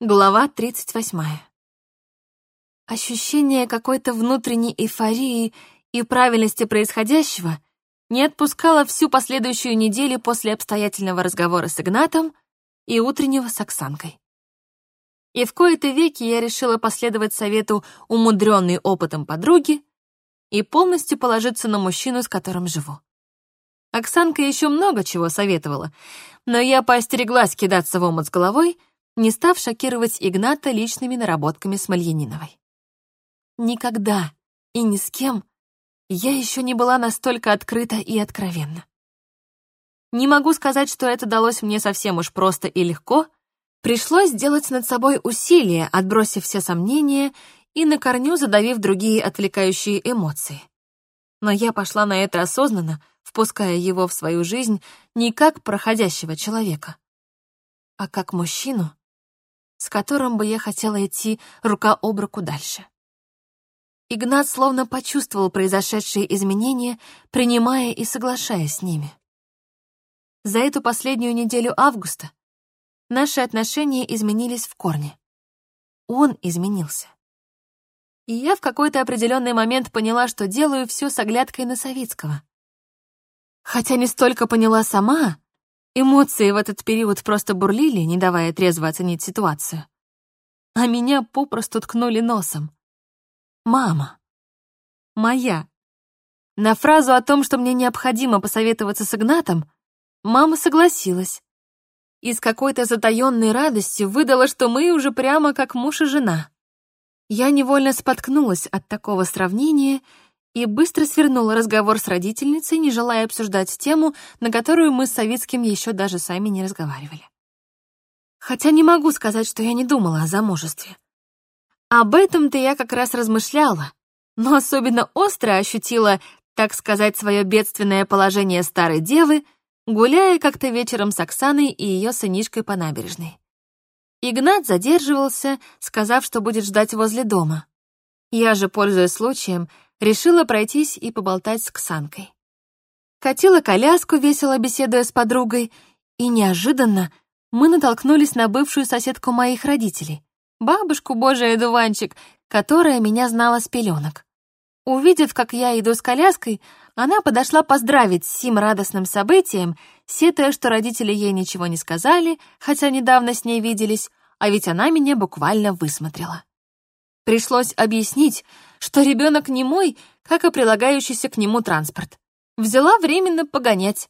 Глава 38. Ощущение какой-то внутренней эйфории и правильности происходящего не отпускало всю последующую неделю после обстоятельного разговора с Игнатом и утреннего с Оксанкой. И в кои-то веки я решила последовать совету умудренной опытом подруги и полностью положиться на мужчину, с которым живу. Оксанка еще много чего советовала, но я поостереглась кидаться в омут с головой — не став шокировать Игната личными наработками Смольяниновой. Никогда и ни с кем я еще не была настолько открыта и откровенна. Не могу сказать, что это далось мне совсем уж просто и легко, пришлось сделать над собой усилие, отбросив все сомнения и на корню задавив другие отвлекающие эмоции. Но я пошла на это осознанно, впуская его в свою жизнь не как проходящего человека, а как мужчину, с которым бы я хотела идти рука об руку дальше. Игнат словно почувствовал произошедшие изменения, принимая и соглашаясь с ними. За эту последнюю неделю августа наши отношения изменились в корне. Он изменился. И я в какой-то определенный момент поняла, что делаю все с оглядкой на Савицкого. Хотя не столько поняла сама, Эмоции в этот период просто бурлили, не давая трезво оценить ситуацию. А меня попросту ткнули носом. «Мама. Моя». На фразу о том, что мне необходимо посоветоваться с Игнатом, мама согласилась. И с какой-то затаённой радостью выдала, что мы уже прямо как муж и жена. Я невольно споткнулась от такого сравнения — и быстро свернула разговор с родительницей, не желая обсуждать тему, на которую мы с Савицким еще даже сами не разговаривали. Хотя не могу сказать, что я не думала о замужестве. Об этом-то я как раз размышляла, но особенно остро ощутила, так сказать, свое бедственное положение старой девы, гуляя как-то вечером с Оксаной и ее сынишкой по набережной. Игнат задерживался, сказав, что будет ждать возле дома. Я же, пользуясь случаем, решила пройтись и поболтать с Ксанкой. Катила коляску, весело беседуя с подругой, и неожиданно мы натолкнулись на бывшую соседку моих родителей, бабушку Божий дуванчик, которая меня знала с пеленок. Увидев, как я иду с коляской, она подошла поздравить с сим радостным событием, сетуя, что родители ей ничего не сказали, хотя недавно с ней виделись, а ведь она меня буквально высмотрела. Пришлось объяснить, что ребенок не мой, как и прилагающийся к нему транспорт. Взяла временно погонять.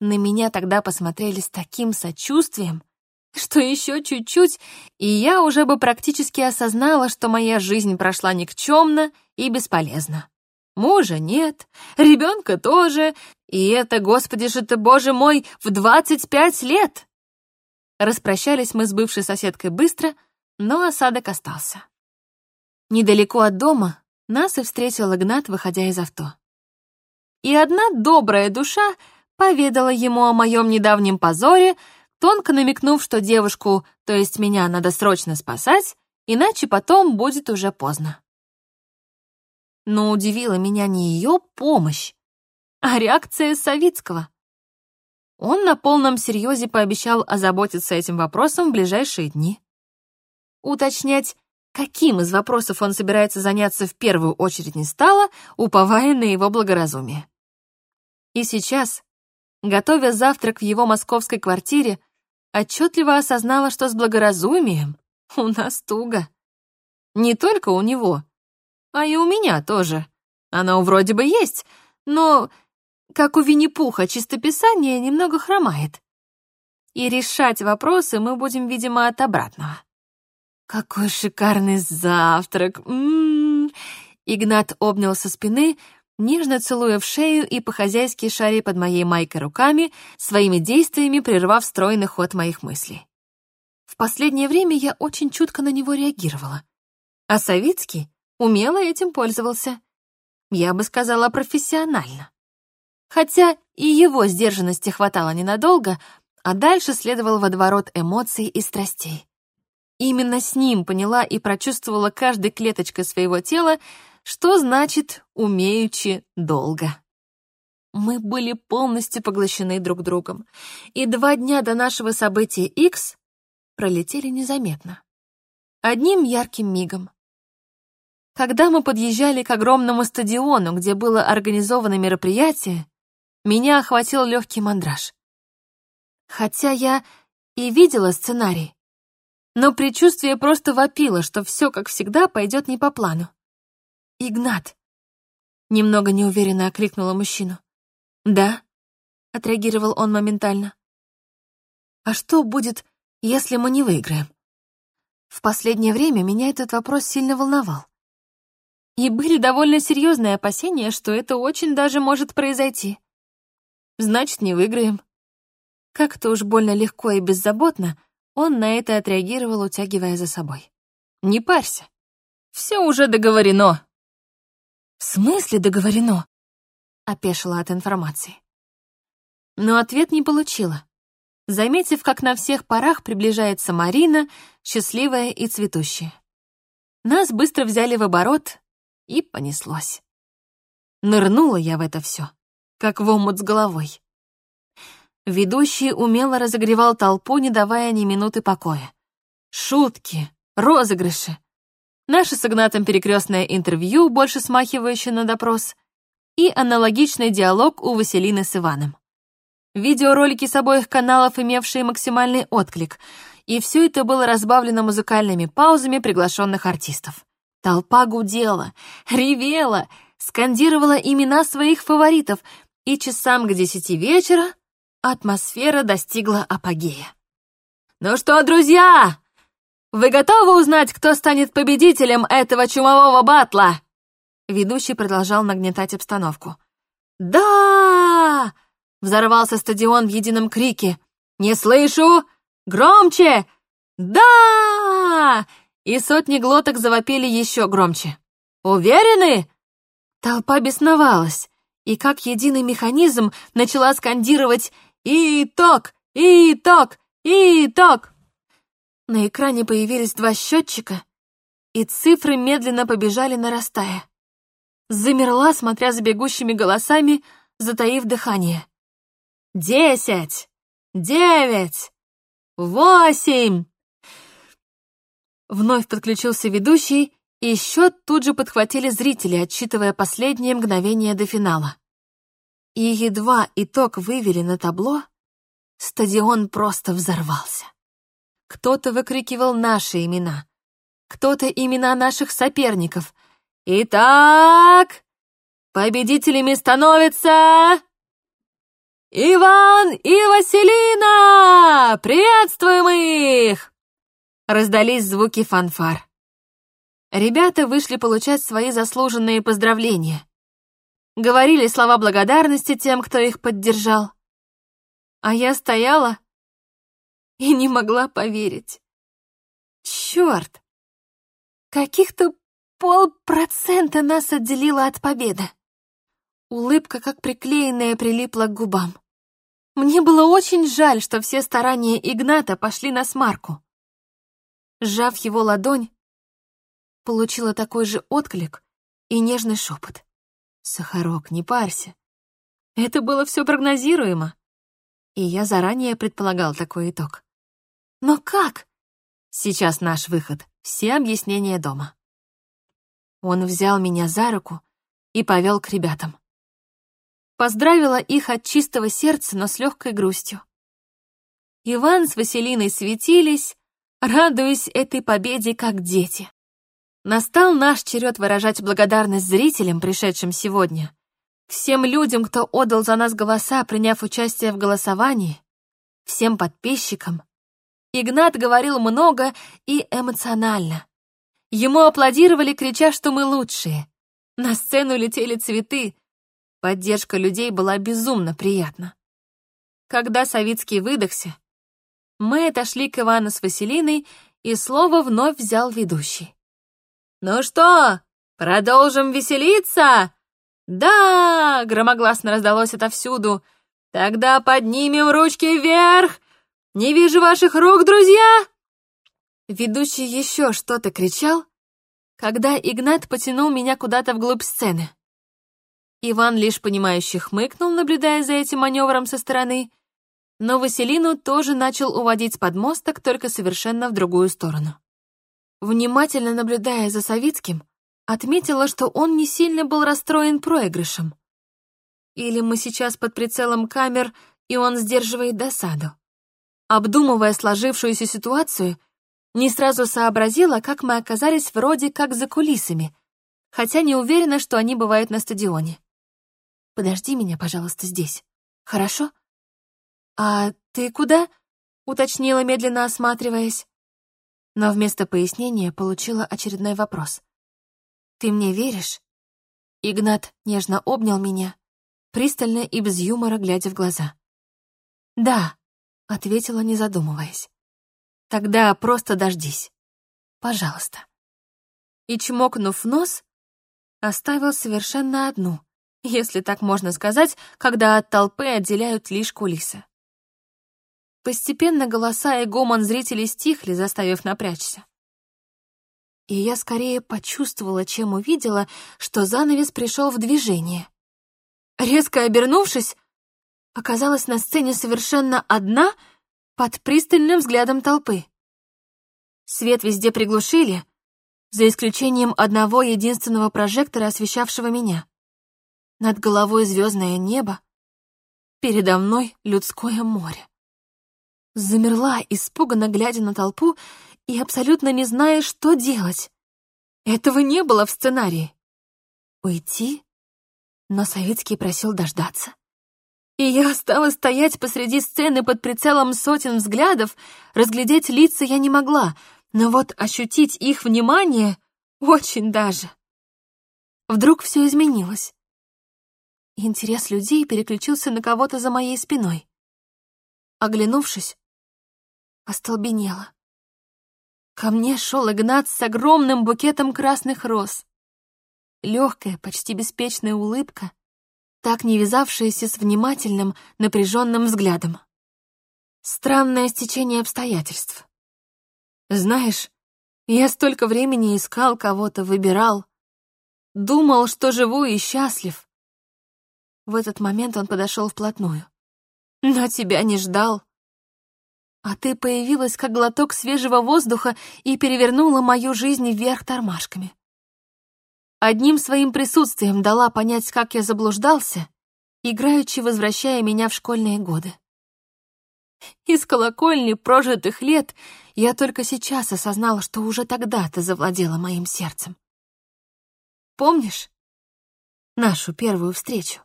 На меня тогда посмотрели с таким сочувствием, что еще чуть-чуть, и я уже бы практически осознала, что моя жизнь прошла никчемно и бесполезно. Мужа нет, ребенка тоже, и это, господи же ты, боже мой, в 25 лет! Распрощались мы с бывшей соседкой быстро, но осадок остался. Недалеко от дома нас и встретил Игнат, выходя из авто. И одна добрая душа поведала ему о моем недавнем позоре, тонко намекнув, что девушку, то есть меня, надо срочно спасать, иначе потом будет уже поздно. Но удивила меня не ее помощь, а реакция Савицкого. Он на полном серьезе пообещал озаботиться этим вопросом в ближайшие дни. Уточнять, каким из вопросов он собирается заняться в первую очередь не стало, уповая на его благоразумие. И сейчас, готовя завтрак в его московской квартире, отчетливо осознала, что с благоразумием у нас туго. Не только у него, а и у меня тоже. Оно вроде бы есть, но, как у Винни-Пуха, чистописание немного хромает. И решать вопросы мы будем, видимо, от обратного. «Какой шикарный завтрак! М -м -м. Игнат обнял со спины, нежно целуя в шею и по-хозяйски шаря под моей майкой руками, своими действиями прервав стройный ход моих мыслей. В последнее время я очень чутко на него реагировала. А Савицкий умело этим пользовался. Я бы сказала, профессионально. Хотя и его сдержанности хватало ненадолго, а дальше следовал водоворот эмоций и страстей. Именно с ним поняла и прочувствовала каждой клеточкой своего тела, что значит «умеючи долго». Мы были полностью поглощены друг другом, и два дня до нашего события X пролетели незаметно. Одним ярким мигом. Когда мы подъезжали к огромному стадиону, где было организовано мероприятие, меня охватил легкий мандраж. Хотя я и видела сценарий, но предчувствие просто вопило, что все, как всегда, пойдет не по плану. «Игнат!» — немного неуверенно окликнула мужчину. «Да?» — отреагировал он моментально. «А что будет, если мы не выиграем?» В последнее время меня этот вопрос сильно волновал. И были довольно серьезные опасения, что это очень даже может произойти. Значит, не выиграем. Как-то уж больно легко и беззаботно он на это отреагировал, утягивая за собой. «Не парься. Все уже договорено». «В смысле договорено?» — опешила от информации. Но ответ не получила, заметив, как на всех парах приближается Марина, счастливая и цветущая. Нас быстро взяли в оборот, и понеслось. Нырнула я в это все, как в омут с головой. Ведущий умело разогревал толпу, не давая ни минуты покоя. Шутки, розыгрыши. Наше с Игнатом перекрестное интервью, больше смахивающее на допрос, и аналогичный диалог у Василины с Иваном. Видеоролики с обоих каналов, имевшие максимальный отклик, и все это было разбавлено музыкальными паузами приглашенных артистов. Толпа гудела, ревела, скандировала имена своих фаворитов, и часам к десяти вечера Атмосфера достигла апогея. «Ну что, друзья, вы готовы узнать, кто станет победителем этого чумового батла?» Ведущий продолжал нагнетать обстановку. «Да!» — взорвался стадион в едином крике. «Не слышу! Громче! Да!» И сотни глоток завопили еще громче. «Уверены?» Толпа бесновалась и как единый механизм начала скандировать «Итог! Итог! Итог!» На экране появились два счетчика, и цифры медленно побежали, нарастая. Замерла, смотря за бегущими голосами, затаив дыхание. «Десять! Девять! Восемь!» Вновь подключился ведущий, и счет тут же подхватили зрители, отсчитывая последние мгновения до финала. И едва итог вывели на табло, стадион просто взорвался. Кто-то выкрикивал наши имена, кто-то имена наших соперников. «Итак, победителями становятся...» «Иван и Василина! Приветствуем их!» Раздались звуки фанфар. Ребята вышли получать свои заслуженные поздравления говорили слова благодарности тем, кто их поддержал. А я стояла и не могла поверить. Черт! Каких-то полпроцента нас отделило от победы. Улыбка, как приклеенная, прилипла к губам. Мне было очень жаль, что все старания Игната пошли на смарку. Сжав его ладонь, получила такой же отклик и нежный шепот. Сахарок, не парься. Это было все прогнозируемо. И я заранее предполагал такой итог. Но как? Сейчас наш выход. Все объяснения дома. Он взял меня за руку и повел к ребятам. Поздравила их от чистого сердца, но с легкой грустью. Иван с Василиной светились, радуясь этой победе как дети. Настал наш черед выражать благодарность зрителям, пришедшим сегодня, всем людям, кто отдал за нас голоса, приняв участие в голосовании, всем подписчикам. Игнат говорил много и эмоционально. Ему аплодировали, крича, что мы лучшие. На сцену летели цветы. Поддержка людей была безумно приятна. Когда Савицкий выдохся, мы отошли к Ивану с Василиной, и слово вновь взял ведущий. «Ну что, продолжим веселиться?» «Да!» — громогласно раздалось отовсюду. «Тогда поднимем ручки вверх! Не вижу ваших рук, друзья!» Ведущий еще что-то кричал, когда Игнат потянул меня куда-то вглубь сцены. Иван лишь понимающе хмыкнул, наблюдая за этим маневром со стороны, Но Василину тоже начал уводить с подмосток, только совершенно в другую сторону. Внимательно наблюдая за Савицким, отметила, что он не сильно был расстроен проигрышем. Или мы сейчас под прицелом камер, и он сдерживает досаду. Обдумывая сложившуюся ситуацию, не сразу сообразила, как мы оказались вроде как за кулисами, хотя не уверена, что они бывают на стадионе. «Подожди меня, пожалуйста, здесь. Хорошо?» «А ты куда?» — уточнила, медленно осматриваясь. Но вместо пояснения получила очередной вопрос. «Ты мне веришь?» Игнат нежно обнял меня, пристально и без юмора глядя в глаза. «Да», — ответила, не задумываясь. «Тогда просто дождись. Пожалуйста». И, чмокнув нос, оставил совершенно одну, если так можно сказать, когда от толпы отделяют лишь кулисы. Постепенно голоса и гомон зрителей стихли, заставив напрячься. И я скорее почувствовала, чем увидела, что занавес пришел в движение. Резко обернувшись, оказалась на сцене совершенно одна под пристальным взглядом толпы. Свет везде приглушили, за исключением одного единственного прожектора, освещавшего меня. Над головой звездное небо, передо мной людское море замерла, испуганно глядя на толпу и абсолютно не зная, что делать. Этого не было в сценарии. Уйти? Но Советский просил дождаться. И я осталась стоять посреди сцены под прицелом сотен взглядов, разглядеть лица я не могла, но вот ощутить их внимание очень даже. Вдруг все изменилось. Интерес людей переключился на кого-то за моей спиной. Оглянувшись, остолбенела. Ко мне шел Игнат с огромным букетом красных роз. Легкая, почти беспечная улыбка, так не вязавшаяся с внимательным, напряженным взглядом. Странное стечение обстоятельств. Знаешь, я столько времени искал кого-то, выбирал. Думал, что живу и счастлив. В этот момент он подошел вплотную. Но тебя не ждал. А ты появилась как глоток свежего воздуха и перевернула мою жизнь вверх тормашками. Одним своим присутствием дала понять, как я заблуждался, играючи возвращая меня в школьные годы. Из колокольни прожитых лет я только сейчас осознала, что уже тогда ты завладела моим сердцем. Помнишь нашу первую встречу?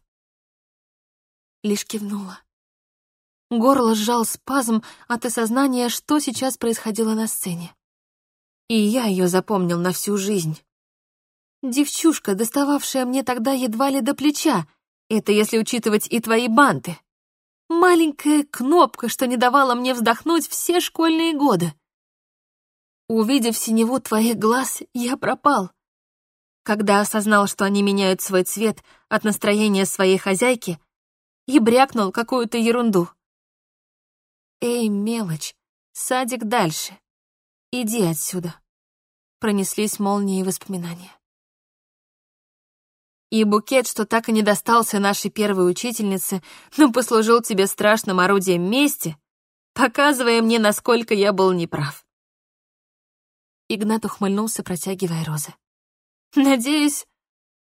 Лишь кивнула. Горло сжал спазм от осознания, что сейчас происходило на сцене. И я ее запомнил на всю жизнь. Девчушка, достававшая мне тогда едва ли до плеча, это если учитывать и твои банты. Маленькая кнопка, что не давала мне вздохнуть все школьные годы. Увидев синеву твоих глаз, я пропал. Когда осознал, что они меняют свой цвет от настроения своей хозяйки, и брякнул какую-то ерунду. «Эй, мелочь, садик дальше. Иди отсюда». Пронеслись молнии воспоминания. И букет, что так и не достался нашей первой учительнице, но послужил тебе страшным орудием мести, показывая мне, насколько я был неправ. Игнат ухмыльнулся, протягивая розы. Надеюсь,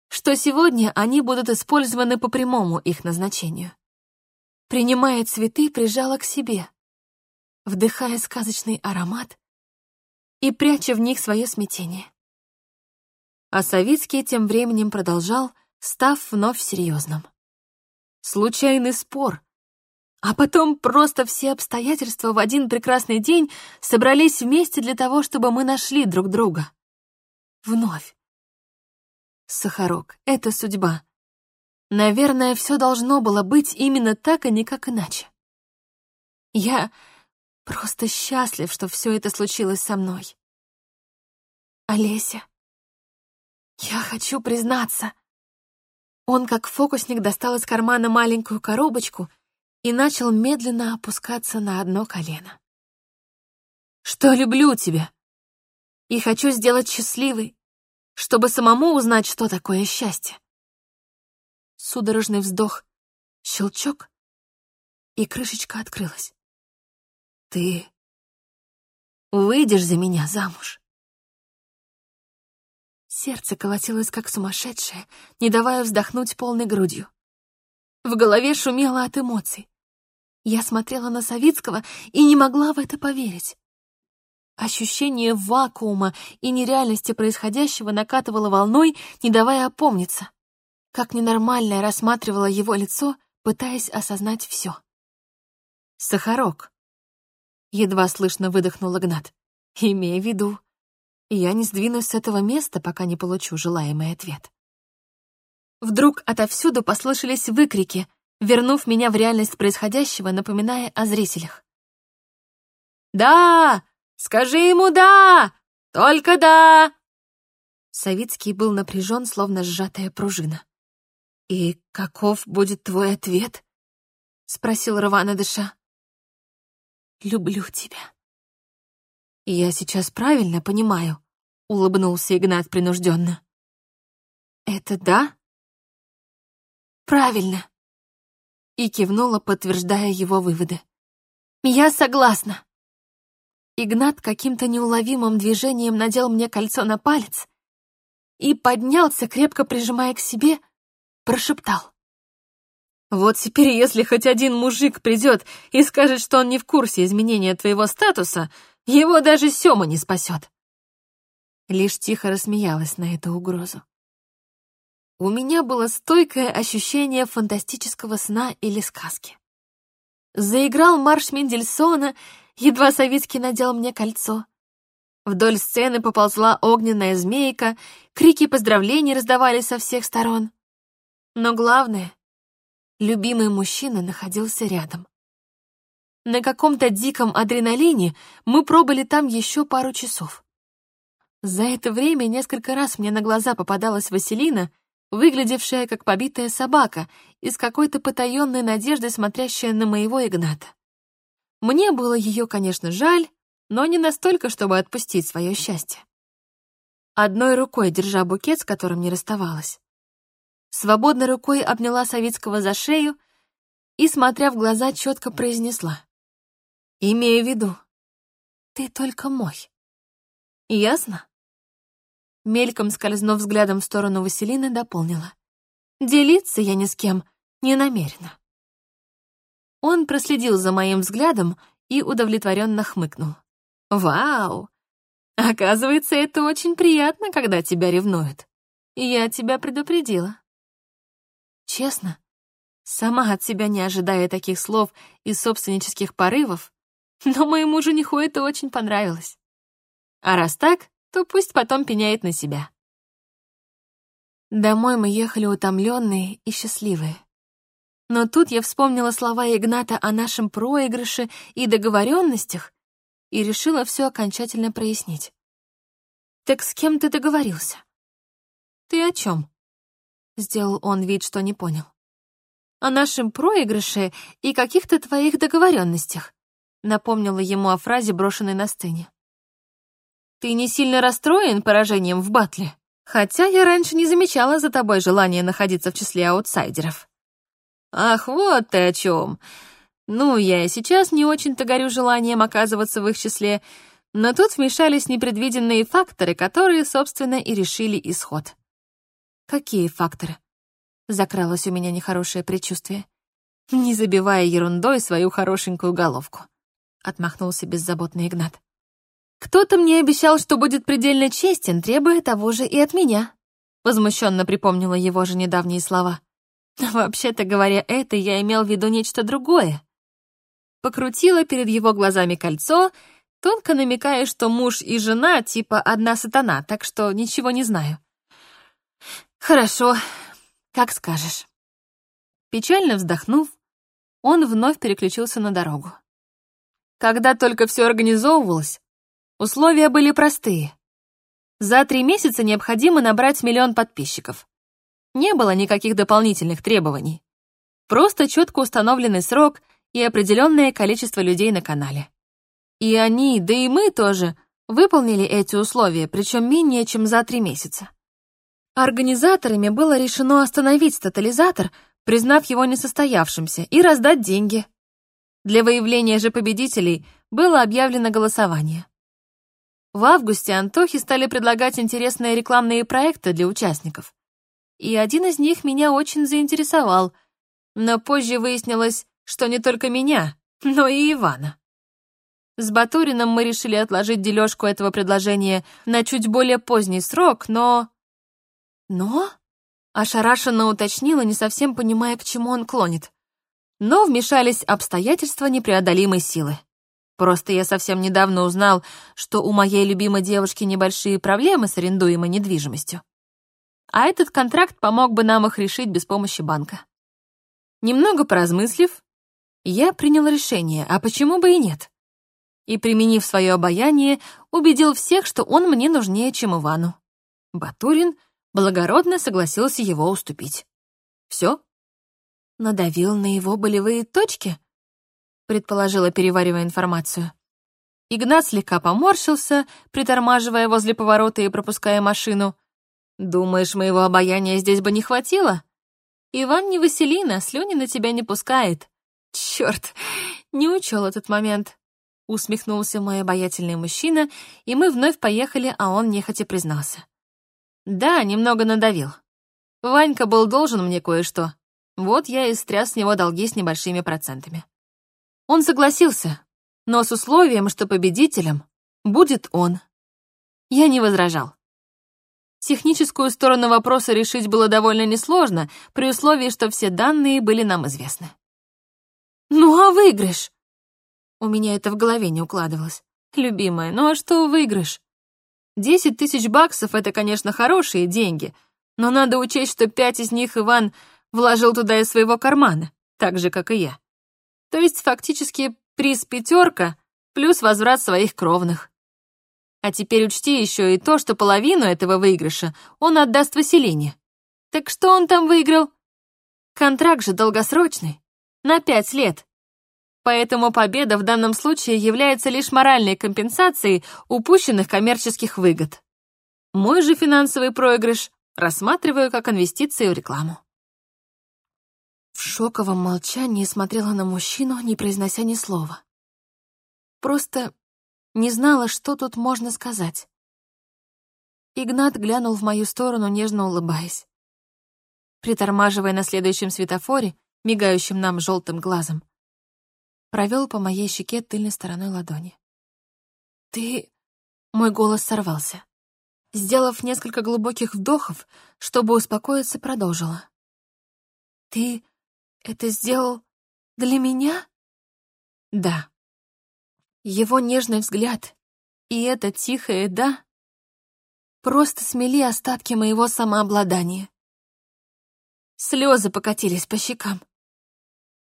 что сегодня они будут использованы по прямому их назначению. Принимая цветы, прижала к себе, вдыхая сказочный аромат и пряча в них свое смятение. А Савицкий тем временем продолжал, став вновь серьезным. Случайный спор, а потом просто все обстоятельства в один прекрасный день собрались вместе для того, чтобы мы нашли друг друга. Вновь. Сахарок, это судьба. Наверное, все должно было быть именно так, а не как иначе. Я Просто счастлив, что все это случилось со мной. Олеся, я хочу признаться. Он, как фокусник, достал из кармана маленькую коробочку и начал медленно опускаться на одно колено. Что люблю тебя и хочу сделать счастливой, чтобы самому узнать, что такое счастье. Судорожный вздох, щелчок, и крышечка открылась. «Ты выйдешь за меня замуж?» Сердце колотилось как сумасшедшее, не давая вздохнуть полной грудью. В голове шумело от эмоций. Я смотрела на Савицкого и не могла в это поверить. Ощущение вакуума и нереальности происходящего накатывало волной, не давая опомниться. Как ненормальное рассматривала его лицо, пытаясь осознать все. «Сахарок», — едва слышно выдохнул Игнат, имея в виду, я не сдвинусь с этого места, пока не получу желаемый ответ. Вдруг отовсюду послышались выкрики, вернув меня в реальность происходящего, напоминая о зрителях. «Да! Скажи ему «да! Только да!» Савицкий был напряжен, словно сжатая пружина. «И каков будет твой ответ?» — спросил рвано дыша. «Люблю тебя». «Я сейчас правильно понимаю?» — улыбнулся Игнат принужденно. «Это да?» «Правильно!» И кивнула, подтверждая его выводы. «Я согласна!» Игнат каким-то неуловимым движением надел мне кольцо на палец и поднялся, крепко прижимая к себе, прошептал. «Вот теперь, если хоть один мужик придет и скажет, что он не в курсе изменения твоего статуса, его даже Сёма не спасет. Лишь тихо рассмеялась на эту угрозу. У меня было стойкое ощущение фантастического сна или сказки. Заиграл марш Мендельсона, едва Савицкий надел мне кольцо. Вдоль сцены поползла огненная змейка, крики поздравлений раздавались со всех сторон. Но главное, любимый мужчина находился рядом. На каком-то диком адреналине мы пробыли там еще пару часов. За это время несколько раз мне на глаза попадалась Василина, выглядевшая как побитая собака и с какой-то потаенной надеждой смотрящая на моего Игната. Мне было ее, конечно, жаль, но не настолько, чтобы отпустить свое счастье. Одной рукой держа букет, с которым не расставалась, свободной рукой обняла Савицкого за шею и, смотря в глаза, четко произнесла. Имею в виду, ты только мой. Ясно? Мельком скользнув взглядом в сторону Василины, дополнила. Делиться я ни с кем не намерена. Он проследил за моим взглядом и удовлетворенно хмыкнул. «Вау! Оказывается, это очень приятно, когда тебя ревнуют. Я тебя предупредила». Честно, сама от себя не ожидая таких слов и собственнических порывов, но моему жениху это очень понравилось. А раз так, то пусть потом пеняет на себя. Домой мы ехали утомленные и счастливые. Но тут я вспомнила слова Игната о нашем проигрыше и договоренностях и решила все окончательно прояснить. «Так с кем ты договорился?» «Ты о чем? Сделал он вид, что не понял. «О нашем проигрыше и каких-то твоих договоренностях напомнила ему о фразе, брошенной на сцене. «Ты не сильно расстроен поражением в батле? Хотя я раньше не замечала за тобой желание находиться в числе аутсайдеров». «Ах, вот ты о чем. Ну, я и сейчас не очень-то горю желанием оказываться в их числе, но тут вмешались непредвиденные факторы, которые, собственно, и решили исход». «Какие факторы?» Закралось у меня нехорошее предчувствие, не забивая ерундой свою хорошенькую головку отмахнулся беззаботный Игнат. «Кто-то мне обещал, что будет предельно честен, требуя того же и от меня», возмущенно припомнила его же недавние слова. Вообще-то говоря это, я имел в виду нечто другое. Покрутила перед его глазами кольцо, тонко намекая, что муж и жена типа одна сатана, так что ничего не знаю. «Хорошо, как скажешь». Печально вздохнув, он вновь переключился на дорогу. Когда только все организовывалось, условия были простые. За три месяца необходимо набрать миллион подписчиков. Не было никаких дополнительных требований. Просто четко установленный срок и определенное количество людей на канале. И они, да и мы тоже, выполнили эти условия, причем менее чем за три месяца. Организаторами было решено остановить тотализатор, признав его несостоявшимся, и раздать деньги. Для выявления же победителей было объявлено голосование. В августе Антохи стали предлагать интересные рекламные проекты для участников. И один из них меня очень заинтересовал, но позже выяснилось, что не только меня, но и Ивана. С Батурином мы решили отложить дележку этого предложения на чуть более поздний срок, но... Но? Ошарашенно уточнила, не совсем понимая, к чему он клонит. Но вмешались обстоятельства непреодолимой силы. Просто я совсем недавно узнал, что у моей любимой девушки небольшие проблемы с арендуемой недвижимостью. А этот контракт помог бы нам их решить без помощи банка. Немного поразмыслив, я принял решение, а почему бы и нет? И, применив свое обаяние, убедил всех, что он мне нужнее, чем Ивану. Батурин благородно согласился его уступить. Все? Надавил на его болевые точки? предположила, переваривая информацию. Игнат слегка поморщился, притормаживая возле поворота и пропуская машину. «Думаешь, моего обаяния здесь бы не хватило? Иван не Василина, слюни на тебя не пускает». «Чёрт, не учел этот момент», — усмехнулся мой обаятельный мужчина, и мы вновь поехали, а он нехотя признался. «Да, немного надавил. Ванька был должен мне кое-что. Вот я и стряс с него долги с небольшими процентами». Он согласился, но с условием, что победителем будет он. Я не возражал. Техническую сторону вопроса решить было довольно несложно, при условии, что все данные были нам известны. «Ну а выигрыш?» У меня это в голове не укладывалось. «Любимая, ну а что выигрыш?» Десять тысяч баксов — это, конечно, хорошие деньги, но надо учесть, что пять из них Иван вложил туда из своего кармана, так же, как и я. То есть фактически приз пятерка плюс возврат своих кровных. А теперь учти еще и то, что половину этого выигрыша он отдаст Василине. Так что он там выиграл? Контракт же долгосрочный, на пять лет. Поэтому победа в данном случае является лишь моральной компенсацией упущенных коммерческих выгод. Мой же финансовый проигрыш рассматриваю как инвестицию в рекламу. В шоковом молчании смотрела на мужчину, не произнося ни слова. Просто не знала, что тут можно сказать. Игнат глянул в мою сторону, нежно улыбаясь. Притормаживая на следующем светофоре, мигающим нам желтым глазом, провел по моей щеке тыльной стороной ладони. «Ты...» — мой голос сорвался. Сделав несколько глубоких вдохов, чтобы успокоиться, продолжила. «Ты это сделал для меня? Да. Его нежный взгляд и это тихое «да» просто смели остатки моего самообладания. Слезы покатились по щекам.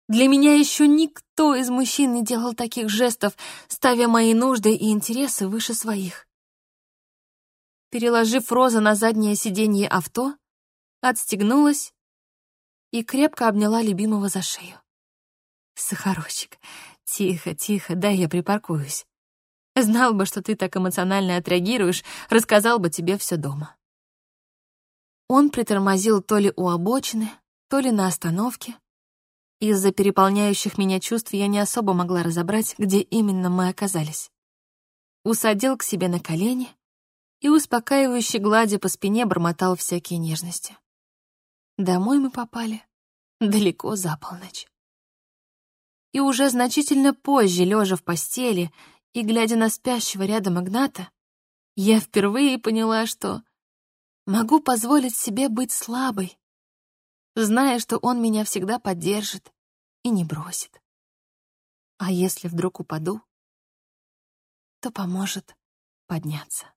Для меня еще никто из мужчин не делал таких жестов, ставя мои нужды и интересы выше своих. Переложив розу на заднее сиденье авто, отстегнулась и крепко обняла любимого за шею. «Сахарочек, тихо, тихо, дай я припаркуюсь. Знал бы, что ты так эмоционально отреагируешь, рассказал бы тебе все дома». Он притормозил то ли у обочины, то ли на остановке. Из-за переполняющих меня чувств я не особо могла разобрать, где именно мы оказались. Усадил к себе на колени и, успокаивающе гладя по спине, бормотал всякие нежности. Домой мы попали далеко за полночь. И уже значительно позже, лежа в постели и глядя на спящего рядом Игната, я впервые поняла, что могу позволить себе быть слабой, зная, что он меня всегда поддержит и не бросит. А если вдруг упаду, то поможет подняться.